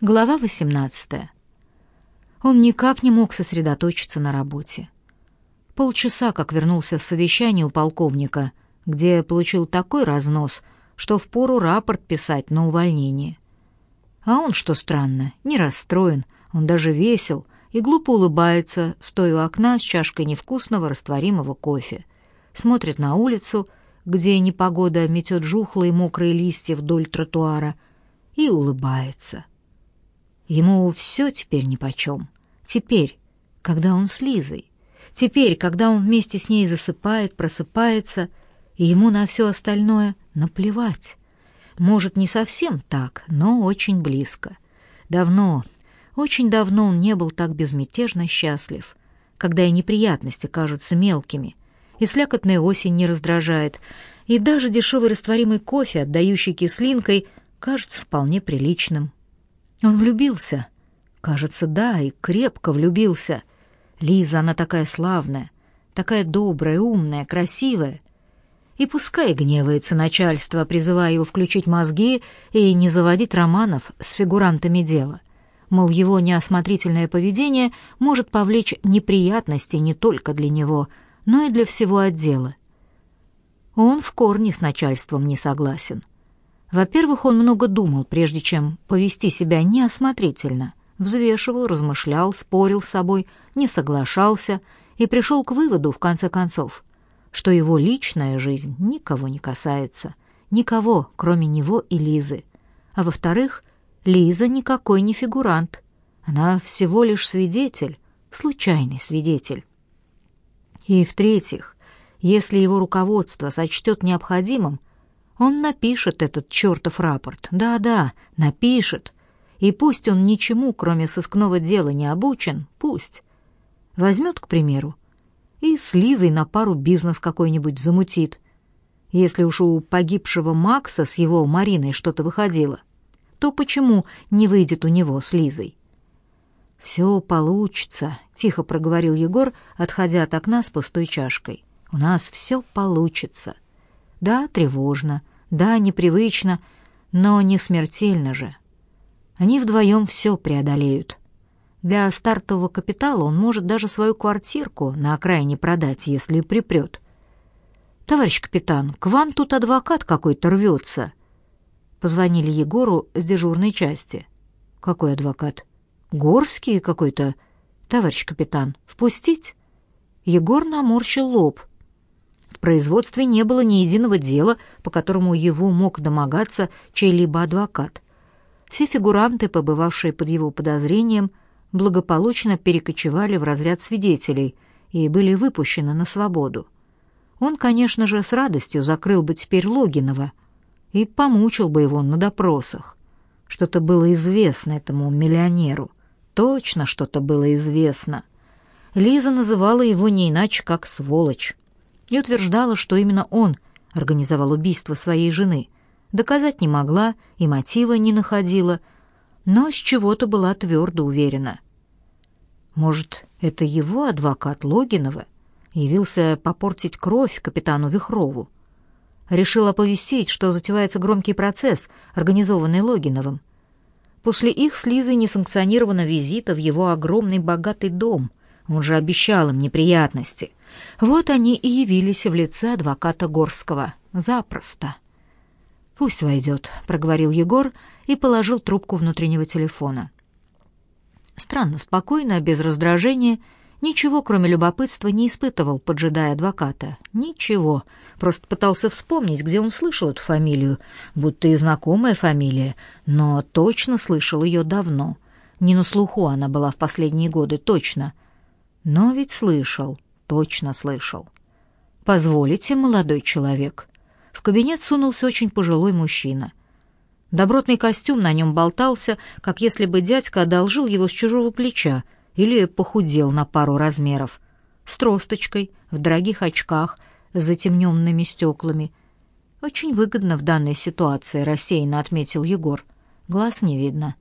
Глава 18. Он никак не мог сосредоточиться на работе. Полчаса, как вернулся с совещания у полковника, где получил такой разнос, что впору рапорт писать на увольнение. А он, что странно, не расстроен, он даже весел и глупо улыбается, стоя у окна с чашкой невкусного растворимого кофе. Смотрит на улицу, где непогода метет жухлые мокрые листья вдоль тротуара, и улыбается. Ему все теперь нипочем. Теперь, когда он с Лизой. Теперь, когда он вместе с ней засыпает, просыпается, и ему на все остальное наплевать. Может, не совсем так, но очень близко. Давно, очень давно он не был так безмятежно счастлив, когда и неприятности кажутся мелкими, и слякотная осень не раздражает, и даже дешевый растворимый кофе, отдающий кислинкой, кажется вполне приличным. Он влюбился. Кажется, да, и крепко влюбился. Лиза, она такая славная, такая добрая, умная, красивая. И пускай гневается начальство, призывая его включить мозги и не заводить романов с фигурантами дела. Мол, его неосмотрительное поведение может повлечь неприятности не только для него, но и для всего отдела. Он в корне с начальством не согласен. Во-первых, он много думал, прежде чем повести себя неосмотрительно. Взвешивал, размышлял, спорил с собой, не соглашался и пришел к выводу, в конце концов, что его личная жизнь никого не касается. Никого, кроме него и Лизы. А во-вторых, Лиза никакой не фигурант. Она всего лишь свидетель, случайный свидетель. И в-третьих, если его руководство сочтет необходимым, он напишет этот чертов рапорт. Да-да, напишет. И пусть он ничему, кроме сыскного дела, не обучен, пусть. Возьмет, к примеру, и с Лизой на пару бизнес какой-нибудь замутит. Если уж у погибшего Макса с его Мариной что-то выходило, то почему не выйдет у него с Лизой? «Все получится», — тихо проговорил Егор, отходя от окна с пустой чашкой. «У нас все получится». Да, тревожно, да, непривычно, но не смертельно же. Они вдвоем все преодолеют. Для стартового капитала он может даже свою квартирку на окраине продать, если припрет. «Товарищ капитан, к вам тут адвокат какой-то рвется». Позвонили Егору с дежурной части. «Какой адвокат?» «Горский какой-то. Товарищ капитан, впустить?» Егор наморщил лоб. Производстве не было ни единого дела, по которому его мог домогаться чей-либо адвокат. Все фигуранты, побывавшие под его подозрением, благополучно перекочевали в разряд свидетелей и были выпущены на свободу. Он, конечно же, с радостью закрыл бы теперь Логинова и помучил бы его на допросах. Что-то было известно этому миллионеру. Точно что-то было известно. Лиза называла его не иначе, как «сволочь» и утверждала, что именно он организовал убийство своей жены. Доказать не могла и мотива не находила, но с чего-то была твердо уверена. Может, это его адвокат Логинова явился попортить кровь капитану Вихрову? Решил оповестить, что затевается громкий процесс, организованный Логиновым. После их с Лизой несанкционированного визита в его огромный богатый дом он же обещал им неприятности. Вот они и явились в лице адвоката Горского. Запросто. «Пусть войдет», — проговорил Егор и положил трубку внутреннего телефона. Странно, спокойно, без раздражения, ничего, кроме любопытства, не испытывал, поджидая адвоката. Ничего. Просто пытался вспомнить, где он слышал эту фамилию, будто и знакомая фамилия, но точно слышал ее давно. Не на слуху она была в последние годы, точно. Но ведь слышал точно слышал. «Позволите, молодой человек?» В кабинет сунулся очень пожилой мужчина. Добротный костюм на нем болтался, как если бы дядька одолжил его с чужого плеча или похудел на пару размеров. С тросточкой, в дорогих очках, с затемненными стеклами. «Очень выгодно в данной ситуации», — рассеянно отметил Егор. Глаз не видно.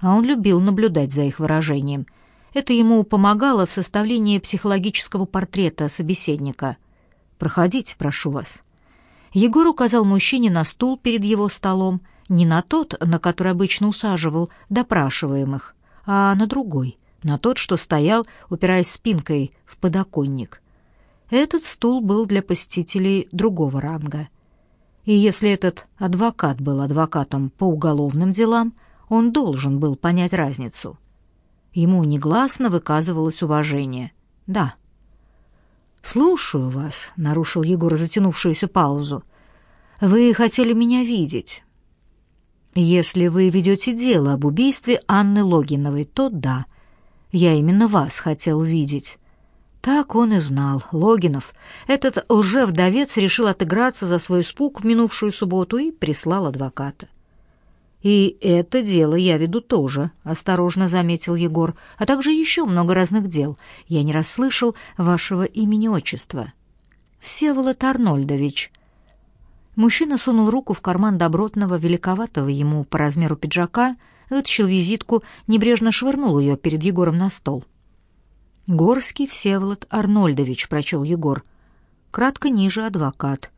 А он любил наблюдать за их выражением — это ему помогало в составлении психологического портрета собеседника. «Проходите, прошу вас». Егор указал мужчине на стул перед его столом не на тот, на который обычно усаживал допрашиваемых, а на другой, на тот, что стоял, упираясь спинкой в подоконник. Этот стул был для посетителей другого ранга. И если этот адвокат был адвокатом по уголовным делам, он должен был понять разницу. Ему негласно выказывалось уважение. Да. «Слушаю вас», — нарушил Егор затянувшуюся паузу. «Вы хотели меня видеть». «Если вы ведете дело об убийстве Анны Логиновой, то да. Я именно вас хотел видеть». Так он и знал. Логинов, этот лжевдовец, решил отыграться за свой испуг в минувшую субботу и прислал адвоката. «И это дело я веду тоже», — осторожно заметил Егор, «а также еще много разных дел. Я не расслышал вашего имени-отчества». «Всеволод Арнольдович». Мужчина сунул руку в карман добротного, великоватого ему по размеру пиджака, вытащил визитку, небрежно швырнул ее перед Егором на стол. «Горский Всеволод Арнольдович», — прочел Егор. Кратко ниже адвокат.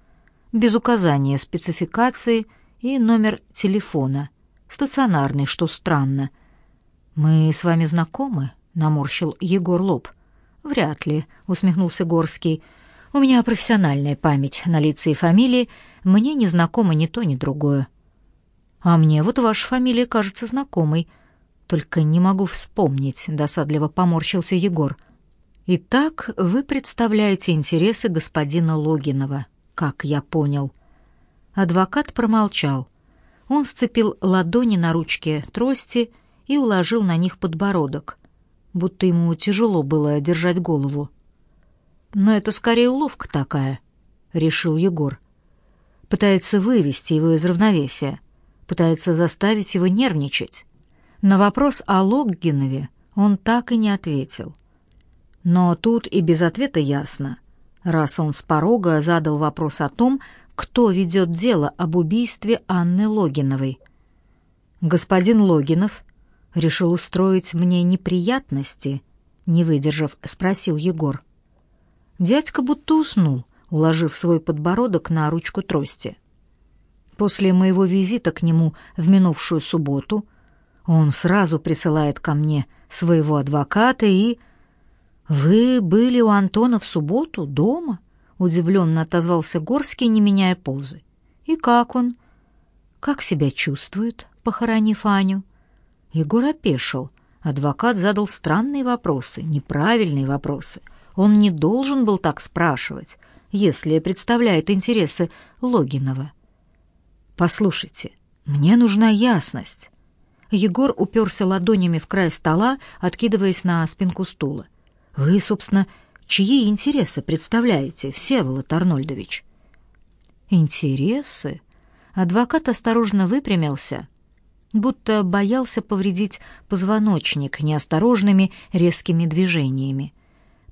Без указания спецификации и номер телефона. Стационарный, что странно. «Мы с вами знакомы?» — наморщил Егор лоб. «Вряд ли», — усмехнулся Горский. «У меня профессиональная память на лица и фамилии. Мне не знакомо ни то, ни другое». «А мне вот ваша фамилия кажется знакомой», — только не могу вспомнить, досадливо поморщился Егор. Итак, вы представляете интересы господина Логинова, как я понял. Адвокат промолчал. Он сцепил ладони на ручке трости и уложил на них подбородок, будто ему тяжело было держать голову. Но это скорее уловка такая, решил Егор. Пытается вывести его из равновесия, пытается заставить его нервничать. На вопрос о Логгинове он так и не ответил. Но тут и без ответа ясно, раз он с порога задал вопрос о том, кто ведет дело об убийстве Анны Логиновой. Господин Логинов решил устроить мне неприятности, не выдержав, спросил Егор. Дядька будто уснул, уложив свой подбородок на ручку трости. После моего визита к нему в минувшую субботу он сразу присылает ко мне своего адвоката и... «Вы были у Антона в субботу дома?» — удивленно отозвался Горский, не меняя позы. «И как он?» «Как себя чувствует, похоронив Аню?» Егор опешил. Адвокат задал странные вопросы, неправильные вопросы. Он не должен был так спрашивать, если представляет интересы Логинова. «Послушайте, мне нужна ясность. Егор уперся ладонями в край стола, откидываясь на спинку стула. «Вы, собственно, чьи интересы представляете, Всеволод Арнольдович?» «Интересы?» Адвокат осторожно выпрямился, будто боялся повредить позвоночник неосторожными резкими движениями.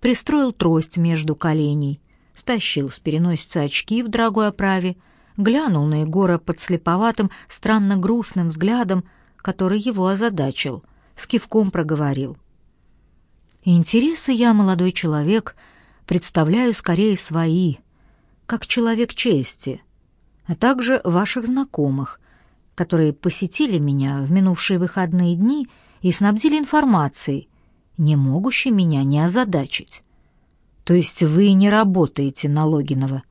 Пристроил трость между коленей, стащил с переносицы очки в дорогой оправе, глянул на Егора под слеповатым, странно грустным взглядом, который его озадачил, с кивком проговорил. «Интересы я, молодой человек, представляю скорее свои, как человек чести, а также ваших знакомых, которые посетили меня в минувшие выходные дни и снабдили информацией, не могущей меня не озадачить. То есть вы не работаете на Логинова?»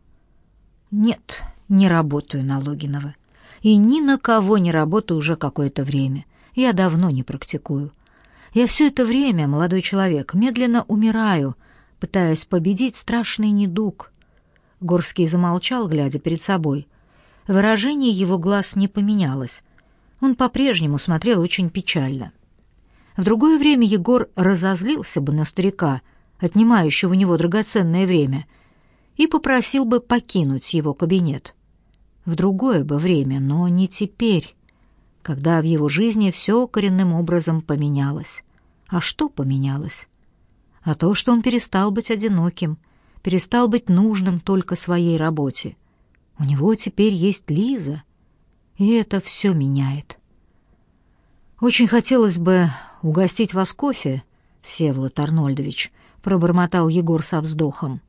«Нет, не работаю на Логинова и ни на кого не работаю уже какое-то время. Я давно не практикую. Я все это время, молодой человек, медленно умираю, пытаясь победить страшный недуг. Горский замолчал, глядя перед собой. Выражение его глаз не поменялось. Он по-прежнему смотрел очень печально. В другое время Егор разозлился бы на старика, отнимающего у него драгоценное время, и попросил бы покинуть его кабинет в другое бы время, но не теперь, когда в его жизни все коренным образом поменялось. А что поменялось? А то, что он перестал быть одиноким, перестал быть нужным только своей работе. У него теперь есть Лиза, и это все меняет. Очень хотелось бы угостить вас кофе, Всеволод Арнольдович, пробормотал Егор со вздохом.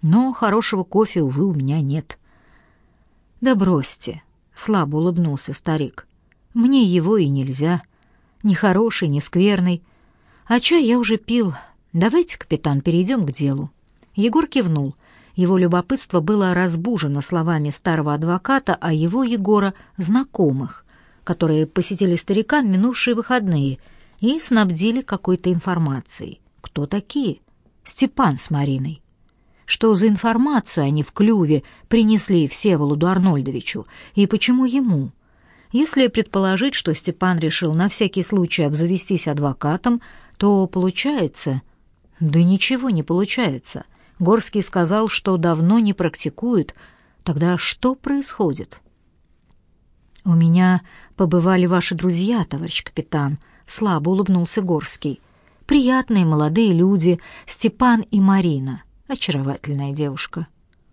Но хорошего кофе увы у меня нет. «Да бросьте», — слабо улыбнулся старик. Мне его и нельзя. Ни хороший, ни скверный. А чай я уже пил. Давайте, капитан, перейдем к делу. Егор кивнул. Его любопытство было разбужено словами старого адвоката о его Егора знакомых, которые посетили старика минувшие выходные и снабдили какой-то информацией. Кто такие? Степан с Мариной. Что за информацию они в клюве принесли Всеволоду Арнольдовичу и почему ему? Если предположить, что Степан решил на всякий случай обзавестись адвокатом, то получается... Да ничего не получается. Горский сказал, что давно не практикует. Тогда что происходит? «У меня побывали ваши друзья, товарищ капитан», — слабо улыбнулся Горский. «Приятные молодые люди, Степан и Марина. Очаровательная девушка».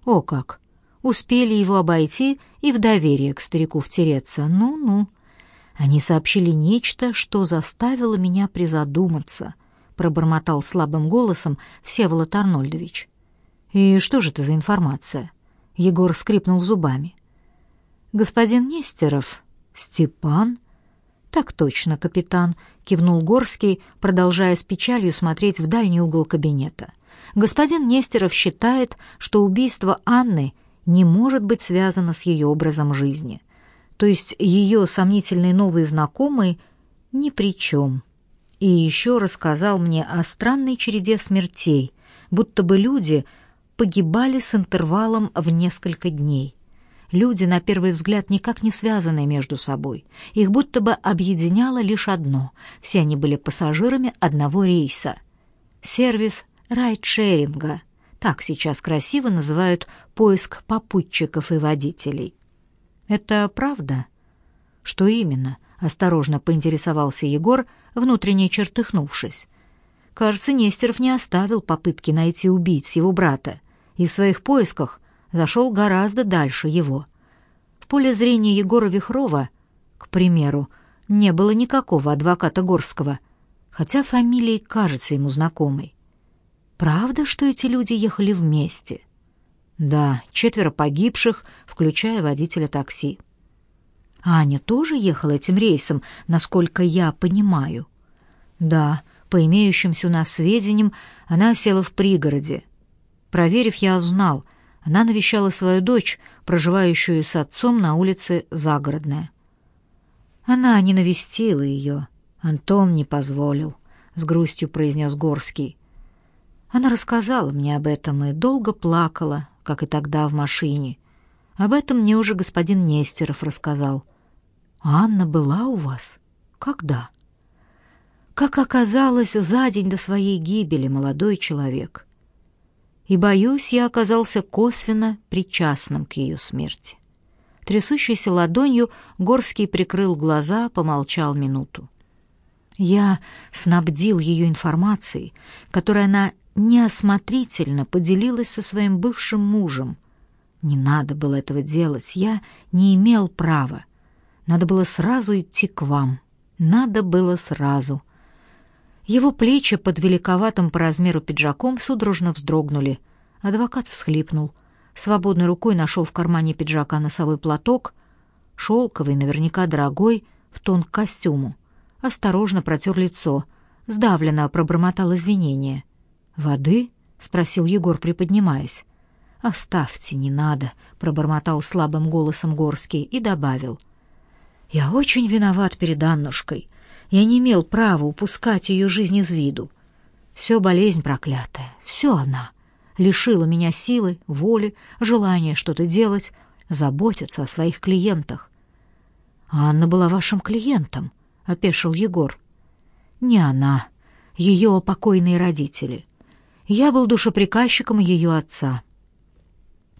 «О как! Успели его обойти и в доверие к старику втереться. Ну-ну». Они сообщили нечто, что заставило меня призадуматься, пробормотал слабым голосом Всеволод Арнольдович. И что же это за информация? Егор скрипнул зубами. Господин Нестеров, Степан? Так точно, капитан, кивнул Горский, продолжая с печалью смотреть в дальний угол кабинета. Господин Нестеров считает, что убийство Анны не может быть связано с ее образом жизни то есть ее сомнительный новый знакомый ни при чем. И еще рассказал мне о странной череде смертей, будто бы люди погибали с интервалом в несколько дней. Люди, на первый взгляд, никак не связанные между собой. Их будто бы объединяло лишь одно. Все они были пассажирами одного рейса. Сервис райдшеринга. Так сейчас красиво называют поиск попутчиков и водителей. Это правда? Что именно? Осторожно поинтересовался Егор, внутренне чертыхнувшись. Кажется, Нестеров не оставил попытки найти убийц его брата и в своих поисках зашел гораздо дальше его. В поле зрения Егора Вихрова, к примеру, не было никакого адвоката Горского, хотя фамилия кажется ему знакомой. Правда, что эти люди ехали вместе? Да, четверо погибших, включая водителя такси. Аня тоже ехала этим рейсом, насколько я понимаю. Да, по имеющимся у нас сведениям, она села в пригороде. Проверив, я узнал, она навещала свою дочь, проживающую с отцом на улице Загородная. Она не навестила ее. Антон не позволил, с грустью произнес Горский. Она рассказала мне об этом и долго плакала, как и тогда в машине. Об этом мне уже господин Нестеров рассказал. Анна была у вас? Когда? Как оказалось, за день до своей гибели молодой человек. И, боюсь, я оказался косвенно причастным к ее смерти. Трясущейся ладонью Горский прикрыл глаза, помолчал минуту. Я снабдил ее информацией, которой она неосмотрительно поделилась со своим бывшим мужем. Не надо было этого делать, я не имел права. Надо было сразу идти к вам. Надо было сразу. Его плечи под великоватым по размеру пиджаком судорожно вздрогнули. Адвокат всхлипнул. Свободной рукой нашел в кармане пиджака носовой платок, шелковый, наверняка дорогой, в тон к костюму. Осторожно протер лицо, сдавленно пробормотал извинения — «Воды?» — спросил Егор, приподнимаясь. «Оставьте, не надо», — пробормотал слабым голосом Горский и добавил. «Я очень виноват перед Аннушкой. Я не имел права упускать ее жизнь из виду. Все болезнь проклятая, все она. Лишила меня силы, воли, желания что-то делать, заботиться о своих клиентах. Анна была вашим клиентом, — опешил Егор. Не она, ее покойные родители. Я был душеприказчиком ее отца.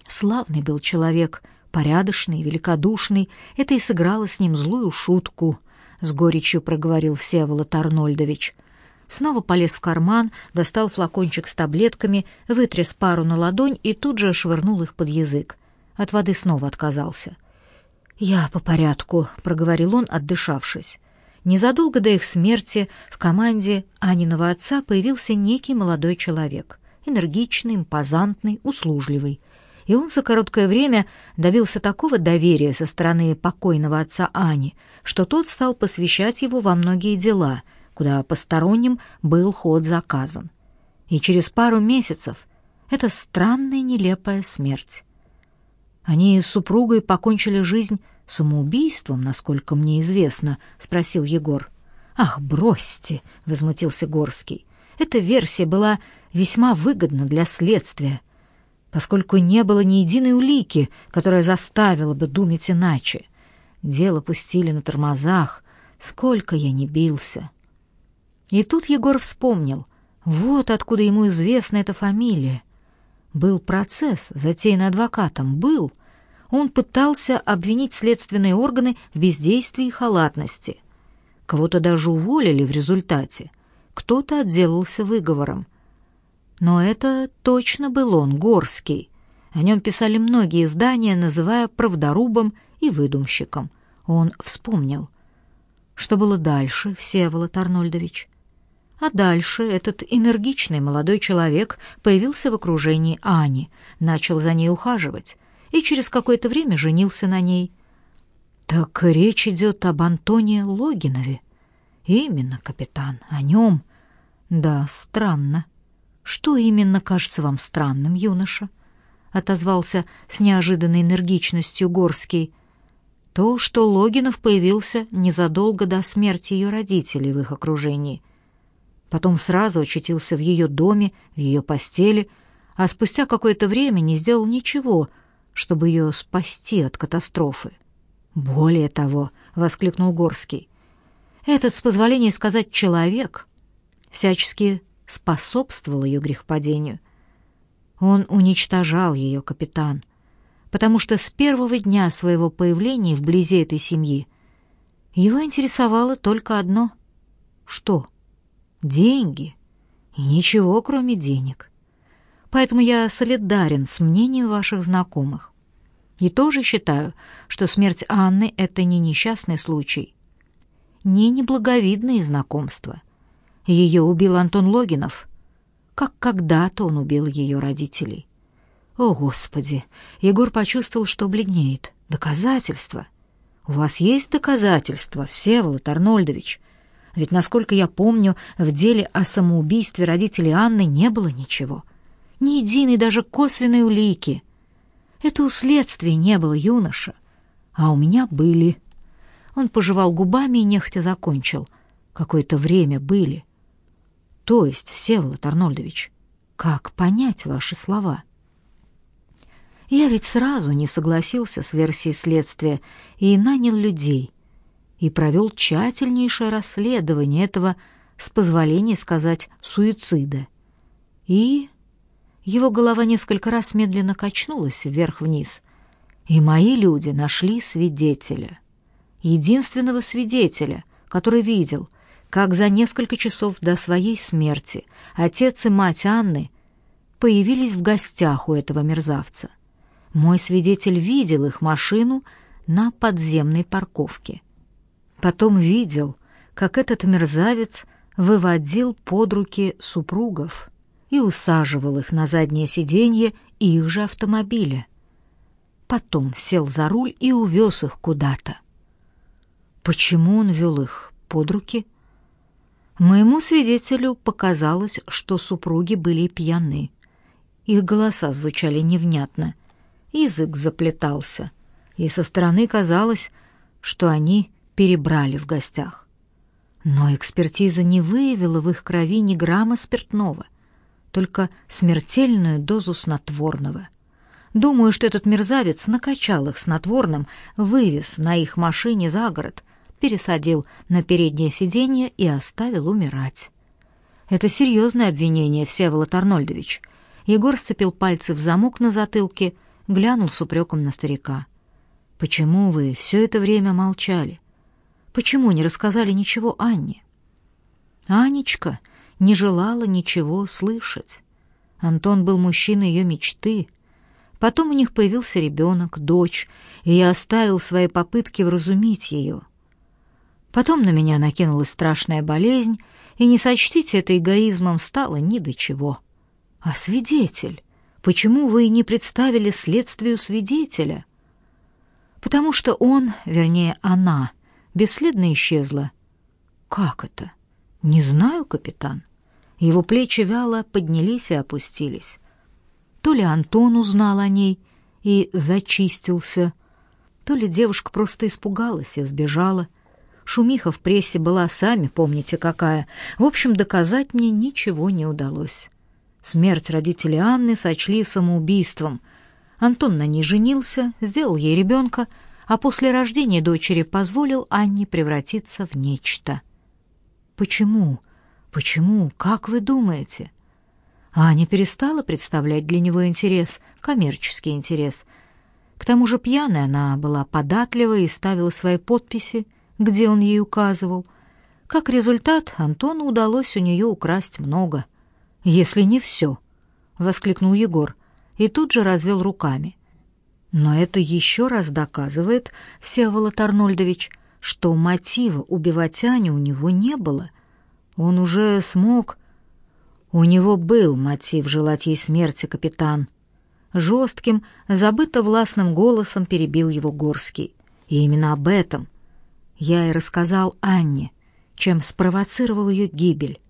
Славный был человек, порядочный, великодушный. Это и сыграло с ним злую шутку, — с горечью проговорил Всеволод Арнольдович. Снова полез в карман, достал флакончик с таблетками, вытряс пару на ладонь и тут же швырнул их под язык. От воды снова отказался. «Я по порядку», — проговорил он, отдышавшись. Незадолго до их смерти в команде Аниного отца появился некий молодой человек, энергичный, импозантный, услужливый. и он за короткое время добился такого доверия со стороны покойного отца Ани, что тот стал посвящать его во многие дела, куда посторонним был ход заказан. И через пару месяцев это странная нелепая смерть. Они с супругой покончили жизнь самоубийством, насколько мне известно, спросил Егор. Ах, бросьте, возмутился Горский. Эта версия была весьма выгодна для следствия поскольку не было ни единой улики, которая заставила бы думать иначе. Дело пустили на тормозах, сколько я не бился. И тут Егор вспомнил, вот откуда ему известна эта фамилия. Был процесс, затеянный адвокатом, был. Он пытался обвинить следственные органы в бездействии и халатности. Кого-то даже уволили в результате. Кто-то отделался выговором. Но это точно был он, Горский. О нем писали многие издания, называя правдорубом и выдумщиком. Он вспомнил. Что было дальше, Всеволод Арнольдович? А дальше этот энергичный молодой человек появился в окружении Ани, начал за ней ухаживать и через какое-то время женился на ней. Так речь идет об Антоне Логинове. Именно, капитан, о нем. Да, странно. Что именно кажется вам странным, юноша? отозвался с неожиданной энергичностью Горский. То, что Логинов появился незадолго до смерти ее родителей в их окружении. Потом сразу очутился в ее доме, в ее постели, а спустя какое-то время не сделал ничего, чтобы ее спасти от катастрофы. Более того, воскликнул Горский. Этот, с позволения сказать, человек всячески способствовал ее грехопадению. Он уничтожал ее, капитан, потому что с первого дня своего появления вблизи этой семьи его интересовало только одно — что? Деньги. И ничего, кроме денег. Поэтому я солидарен с мнением ваших знакомых. И тоже считаю, что смерть Анны — это не несчастный случай, не неблаговидные знакомства. Ее убил Антон Логинов, как когда-то он убил ее родителей. О, Господи! Егор почувствовал, что бледнеет. Доказательства? У вас есть доказательства, Всеволод Арнольдович? Ведь, насколько я помню, в деле о самоубийстве родителей Анны не было ничего. Ни единой даже косвенной улики. Это у следствия не было, юноша. А у меня были. Он пожевал губами и нехотя закончил. Какое-то время были. То есть, Всеволод Арнольдович, как понять ваши слова? Я ведь сразу не согласился с версией следствия и нанял людей, и провел тщательнейшее расследование этого, с позволения сказать, суицида. И его голова несколько раз медленно качнулась вверх-вниз, и мои люди нашли свидетеля, единственного свидетеля, который видел, как за несколько часов до своей смерти отец и мать Анны появились в гостях у этого мерзавца. Мой свидетель видел их машину на подземной парковке. Потом видел, как этот мерзавец выводил под руки супругов и усаживал их на заднее сиденье их же автомобиля. Потом сел за руль и увез их куда-то. Почему он вел их под руки? Моему свидетелю показалось, что супруги были пьяны. Их голоса звучали невнятно, язык заплетался, и со стороны казалось, что они перебрали в гостях. Но экспертиза не выявила в их крови ни грамма спиртного, только смертельную дозу снотворного. Думаю, что этот мерзавец накачал их снотворным, вывез на их машине за город — пересадил на переднее сиденье и оставил умирать. Это серьезное обвинение, Всеволод Арнольдович. Егор сцепил пальцы в замок на затылке, глянул с упреком на старика. Почему вы все это время молчали? Почему не рассказали ничего Анне? Анечка не желала ничего слышать. Антон был мужчиной ее мечты. Потом у них появился ребенок, дочь, и я оставил свои попытки вразумить ее. Потом на меня накинулась страшная болезнь, и не сочтите это эгоизмом стало ни до чего. А свидетель? Почему вы не представили следствию свидетеля? Потому что он, вернее, она, бесследно исчезла. Как это? Не знаю, капитан. Его плечи вяло поднялись и опустились. То ли Антон узнал о ней и зачистился, то ли девушка просто испугалась и сбежала. Шумиха в прессе была, сами помните какая. В общем, доказать мне ничего не удалось. Смерть родителей Анны сочли самоубийством. Антон на ней женился, сделал ей ребенка, а после рождения дочери позволил Анне превратиться в нечто. Почему? Почему? Как вы думаете? Аня перестала представлять для него интерес, коммерческий интерес. К тому же пьяная она была податлива и ставила свои подписи, где он ей указывал. Как результат, Антону удалось у нее украсть много. «Если не все», — воскликнул Егор и тут же развел руками. Но это еще раз доказывает, Всеволод Арнольдович, что мотива убивать Аню у него не было. Он уже смог... У него был мотив желать ей смерти, капитан. Жестким, забыто властным голосом перебил его Горский. И именно об этом я и рассказал Анне, чем спровоцировал ее гибель.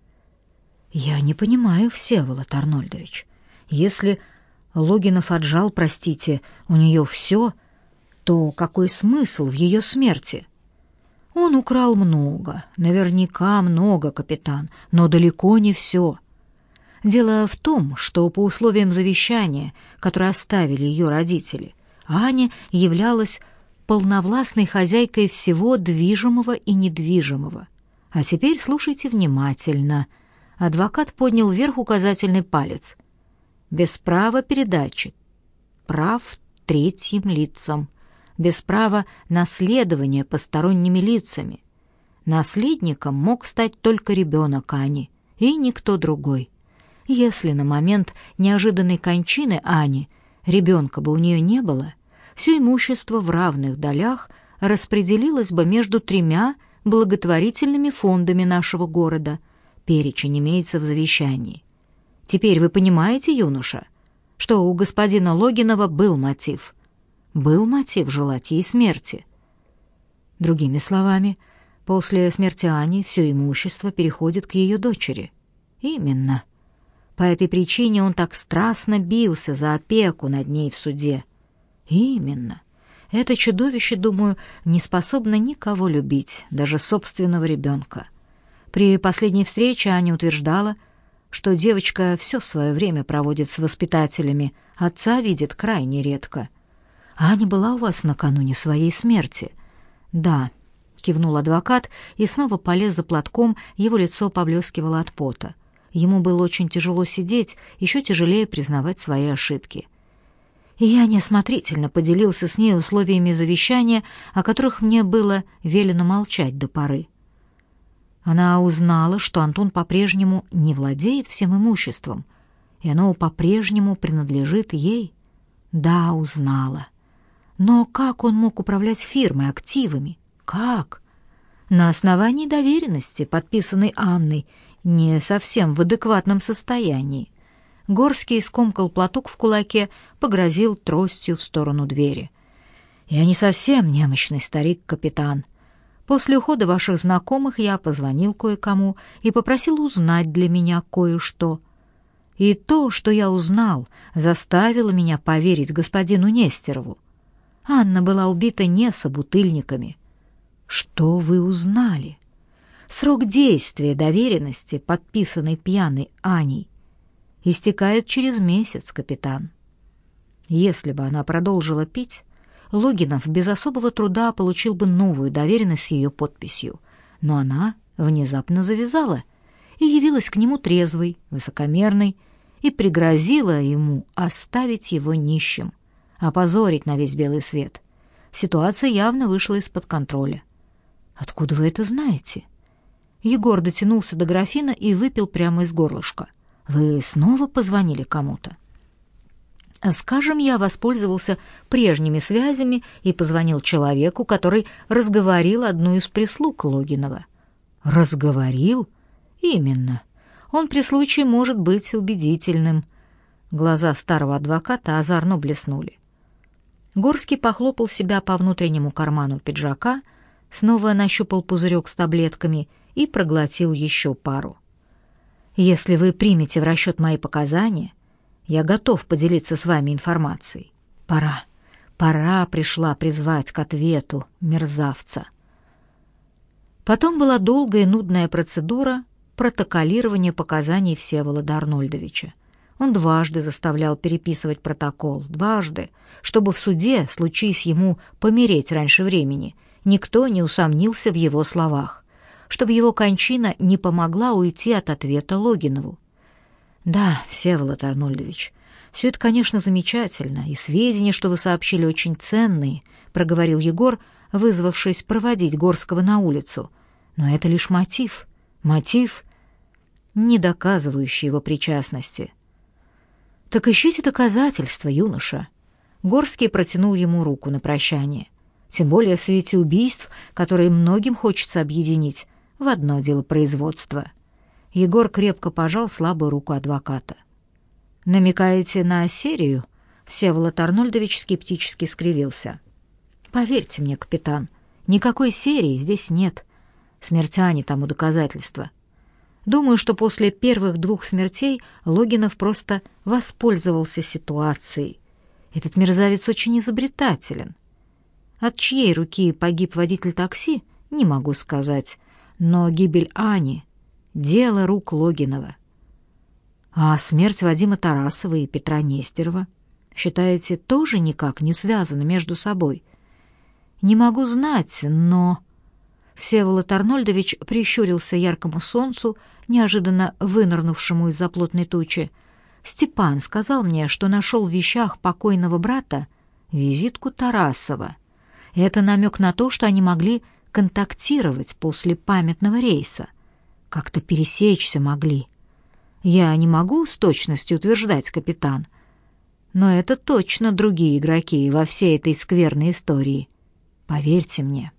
Я не понимаю, Всеволод Арнольдович. Если Логинов отжал, простите, у нее все, то какой смысл в ее смерти? Он украл много, наверняка много, капитан, но далеко не все. Дело в том, что по условиям завещания, которое оставили ее родители, Аня являлась полновластной хозяйкой всего движимого и недвижимого. А теперь слушайте внимательно. Адвокат поднял вверх указательный палец без права передачи, прав третьим лицам, без права наследования посторонними лицами. Наследником мог стать только ребенок Ани и никто другой. Если на момент неожиданной кончины Ани ребенка бы у нее не было, все имущество в равных долях распределилось бы между тремя благотворительными фондами нашего города. Перечень имеется в завещании. Теперь вы понимаете, юноша, что у господина Логинова был мотив. Был мотив желать ей смерти. Другими словами, после смерти Ани все имущество переходит к ее дочери. Именно. По этой причине он так страстно бился за опеку над ней в суде. Именно. Это чудовище, думаю, не способно никого любить, даже собственного ребенка. При последней встрече Аня утверждала, что девочка все свое время проводит с воспитателями, отца видит крайне редко. Аня была у вас накануне своей смерти? Да, кивнул адвокат и снова полез за платком, его лицо поблескивало от пота. Ему было очень тяжело сидеть, еще тяжелее признавать свои ошибки. И я неосмотрительно поделился с ней условиями завещания, о которых мне было велено молчать до поры. Она узнала, что Антон по-прежнему не владеет всем имуществом, и оно по-прежнему принадлежит ей. Да, узнала. Но как он мог управлять фирмой, активами? Как? На основании доверенности, подписанной Анной, не совсем в адекватном состоянии. Горский скомкал платок в кулаке, погрозил тростью в сторону двери. «Я не совсем немощный старик, капитан», После ухода ваших знакомых я позвонил кое-кому и попросил узнать для меня кое-что. И то, что я узнал, заставило меня поверить господину Нестерову. Анна была убита не собутыльниками. Что вы узнали? Срок действия доверенности, подписанной пьяной Аней, истекает через месяц, капитан. Если бы она продолжила пить, Логинов без особого труда получил бы новую доверенность с ее подписью, но она внезапно завязала и явилась к нему трезвой, высокомерной и пригрозила ему оставить его нищим, опозорить на весь белый свет. Ситуация явно вышла из-под контроля. «Откуда вы это знаете?» Егор дотянулся до графина и выпил прямо из горлышка. «Вы снова позвонили кому-то?» Скажем, я воспользовался прежними связями и позвонил человеку, который разговорил одну из прислуг Логинова. Разговорил? Именно. Он при случае может быть убедительным. Глаза старого адвоката озорно блеснули. Горский похлопал себя по внутреннему карману пиджака, снова нащупал пузырек с таблетками и проглотил еще пару. «Если вы примете в расчет мои показания, я готов поделиться с вами информацией. Пора, пора пришла призвать к ответу мерзавца». Потом была долгая и нудная процедура протоколирования показаний Всеволода Арнольдовича. Он дважды заставлял переписывать протокол, дважды, чтобы в суде, случись ему помереть раньше времени, никто не усомнился в его словах, чтобы его кончина не помогла уйти от ответа Логинову. «Да, Всеволод Арнольдович, все это, конечно, замечательно, и сведения, что вы сообщили, очень ценные», — проговорил Егор, вызвавшись проводить Горского на улицу. «Но это лишь мотив, мотив, не доказывающий его причастности». Так ищите доказательства, юноша. Горский протянул ему руку на прощание. Тем более в свете убийств, которые многим хочется объединить в одно дело производства. Егор крепко пожал слабую руку адвоката. «Намекаете на серию?» Всеволод Арнольдович скептически скривился. «Поверьте мне, капитан, никакой серии здесь нет. Смертяне тому доказательства. Думаю, что после первых двух смертей Логинов просто воспользовался ситуацией. Этот мерзавец очень изобретателен. От чьей руки погиб водитель такси, не могу сказать, но гибель Ани — дело рук Логинова. А смерть Вадима Тарасова и Петра Нестерова, считаете, тоже никак не связаны между собой? Не могу знать, но... Всеволод Арнольдович прищурился яркому солнцу, неожиданно вынырнувшему из-за плотной тучи. «Степан сказал мне, что нашел в вещах покойного брата визитку Тарасова. Это намек на то, что они могли контактировать после памятного рейса. Как-то пересечься могли. Я не могу с точностью утверждать, капитан, но это точно другие игроки во всей этой скверной истории. Поверьте мне».